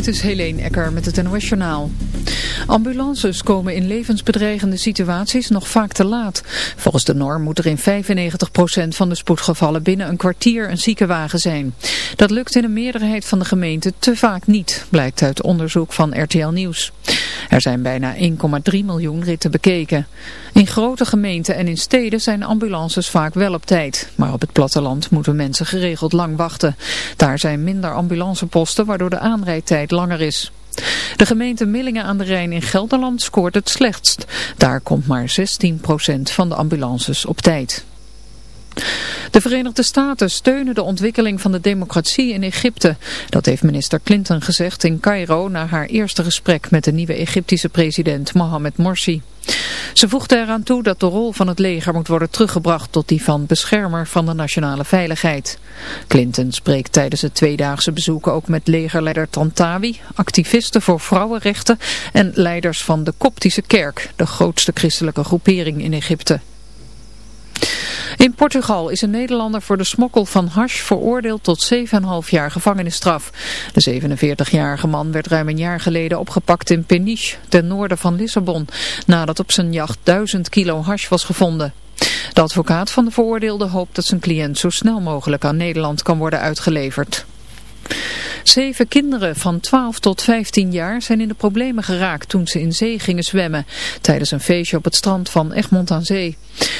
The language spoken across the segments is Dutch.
Dit is Helene Ecker met het NOS Journaal. Ambulances komen in levensbedreigende situaties nog vaak te laat. Volgens de norm moet er in 95% van de spoedgevallen binnen een kwartier een ziekenwagen zijn. Dat lukt in een meerderheid van de gemeenten te vaak niet, blijkt uit onderzoek van RTL Nieuws. Er zijn bijna 1,3 miljoen ritten bekeken. In grote gemeenten en in steden zijn ambulances vaak wel op tijd. Maar op het platteland moeten mensen geregeld lang wachten. Daar zijn minder ambulanceposten waardoor de aanrijdtijd langer is. De gemeente Millingen aan de Rijn in Gelderland scoort het slechtst. Daar komt maar 16% van de ambulances op tijd. De Verenigde Staten steunen de ontwikkeling van de democratie in Egypte. Dat heeft minister Clinton gezegd in Cairo na haar eerste gesprek met de nieuwe Egyptische president Mohamed Morsi. Ze voegde eraan toe dat de rol van het leger moet worden teruggebracht tot die van beschermer van de nationale veiligheid. Clinton spreekt tijdens het tweedaagse bezoek ook met legerleider Tantawi, activisten voor vrouwenrechten en leiders van de Koptische kerk, de grootste christelijke groepering in Egypte. In Portugal is een Nederlander voor de smokkel van hash veroordeeld tot 7,5 jaar gevangenisstraf. De 47-jarige man werd ruim een jaar geleden opgepakt in Peniche, ten noorden van Lissabon, nadat op zijn jacht 1000 kilo hash was gevonden. De advocaat van de veroordeelde hoopt dat zijn cliënt zo snel mogelijk aan Nederland kan worden uitgeleverd. Zeven kinderen van 12 tot 15 jaar zijn in de problemen geraakt toen ze in zee gingen zwemmen, tijdens een feestje op het strand van Egmond aan Zee.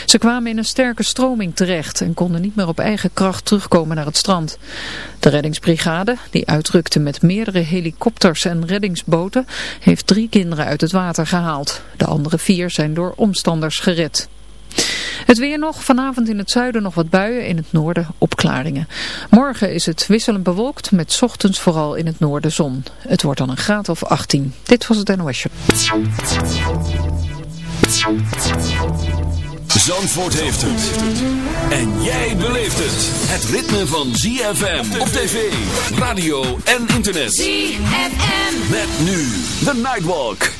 Ze kwamen in een sterke stroming terecht en konden niet meer op eigen kracht terugkomen naar het strand. De reddingsbrigade, die uitrukte met meerdere helikopters en reddingsboten, heeft drie kinderen uit het water gehaald. De andere vier zijn door omstanders gered. Het weer nog, vanavond in het zuiden nog wat buien, in het noorden opklaringen. Morgen is het wisselend bewolkt, met ochtends vooral in het noorden zon. Het wordt dan een graad of 18. Dit was het NOS Zandvoort heeft het. En jij beleeft het. Het ritme van ZFM op tv, radio en internet. ZFM. Met nu The Nightwalk.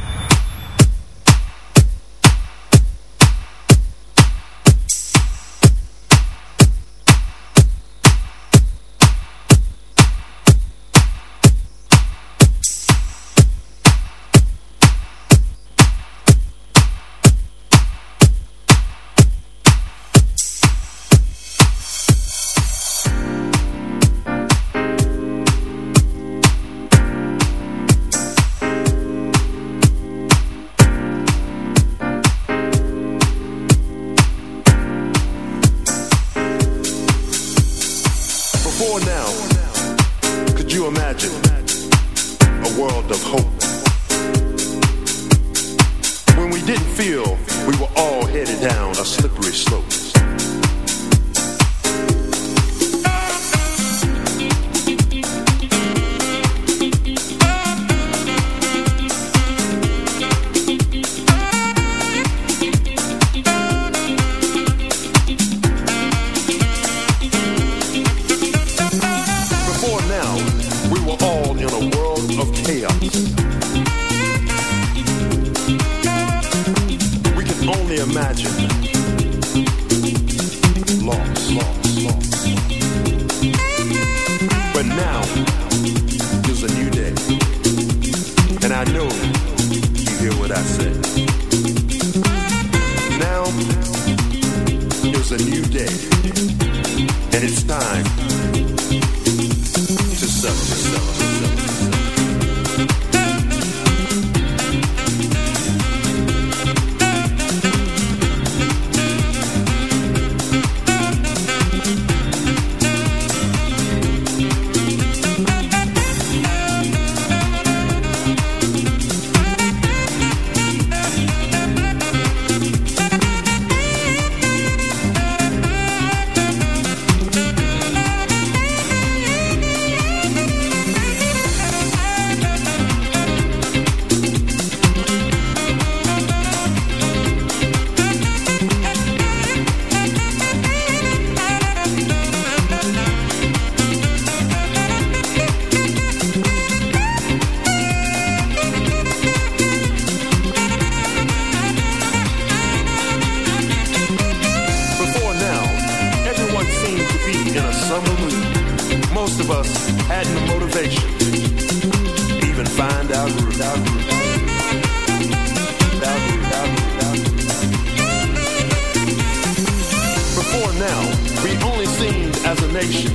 Now, we only seemed as a nation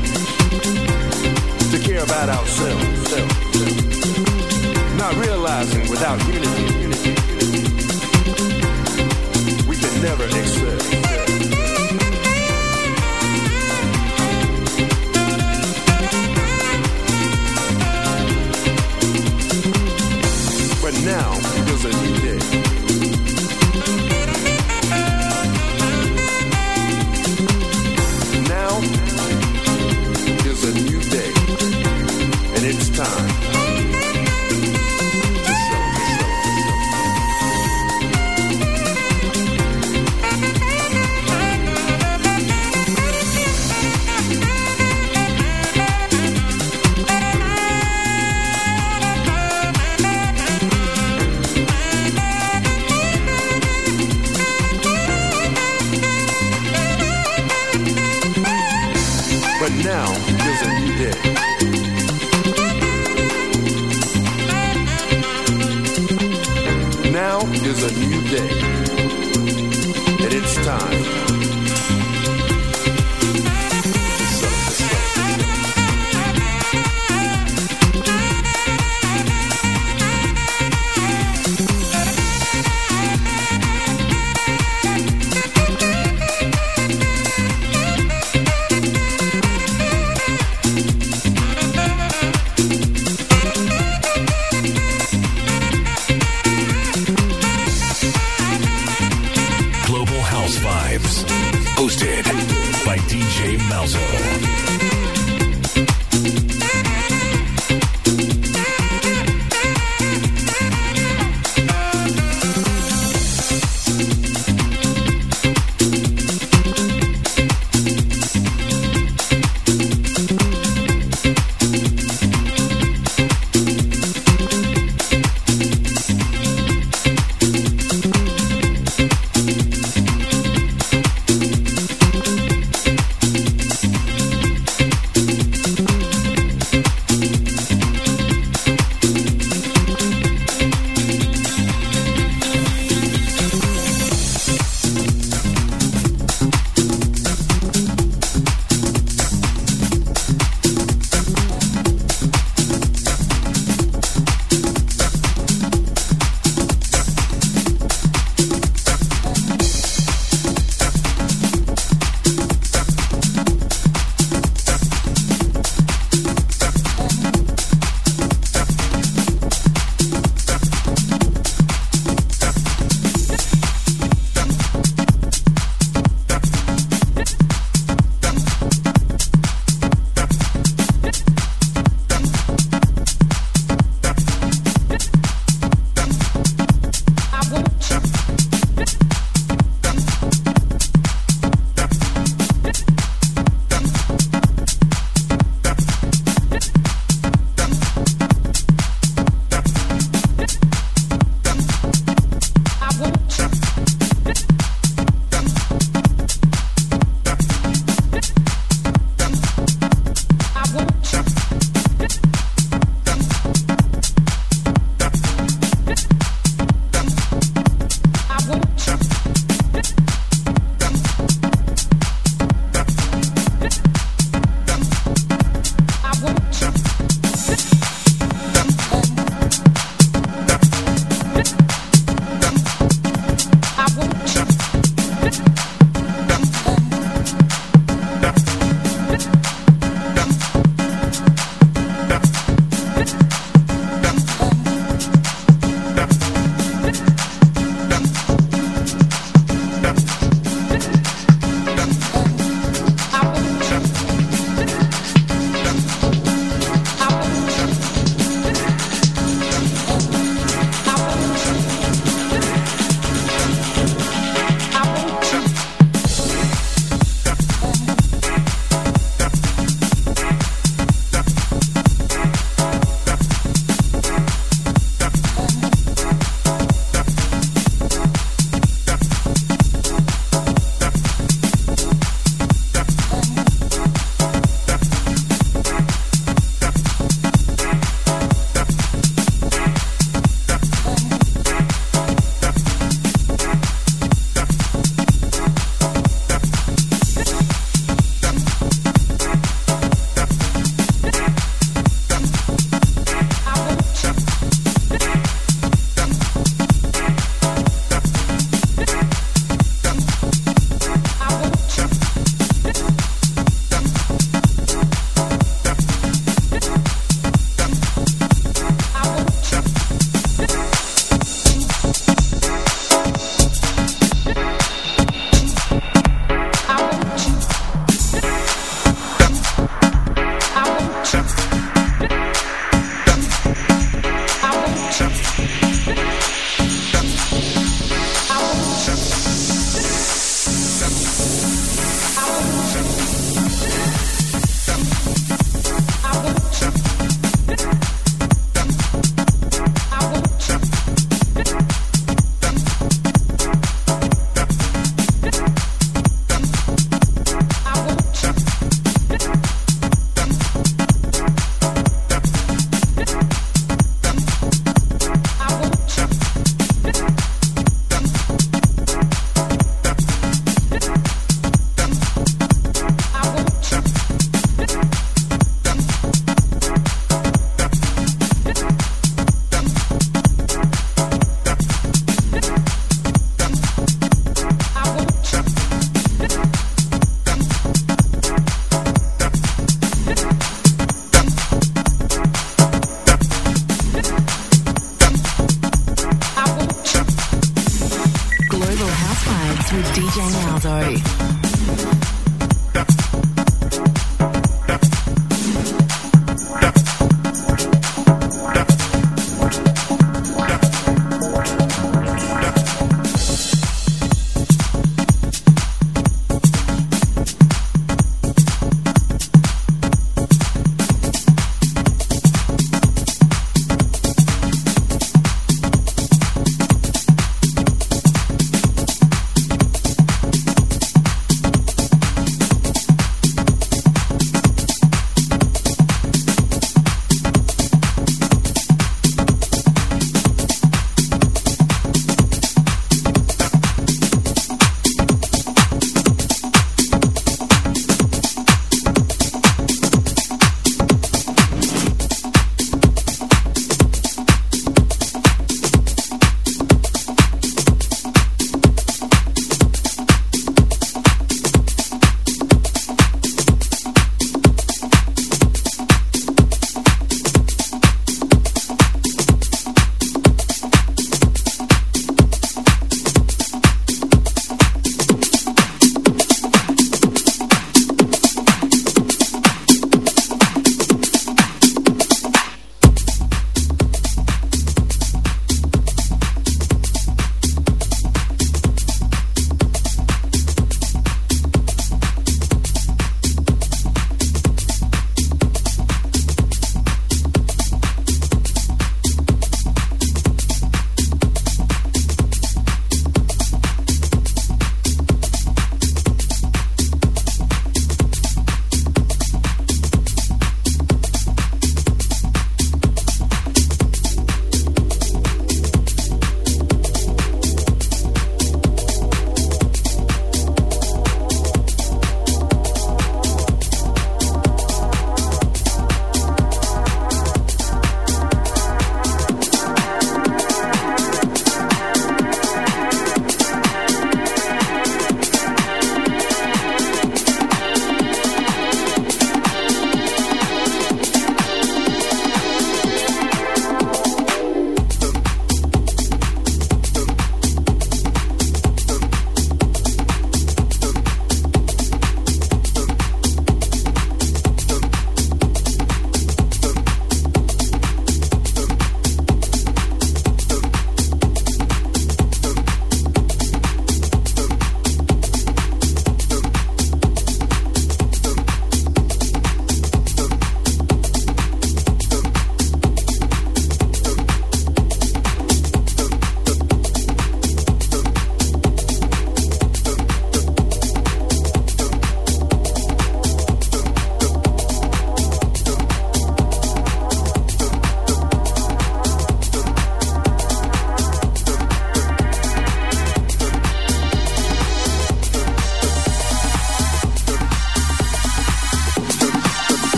to care about ourselves. Not realizing without unity, we can never excel. is a new day, and it's time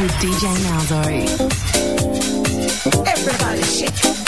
with DJ Malzo. Everybody shake.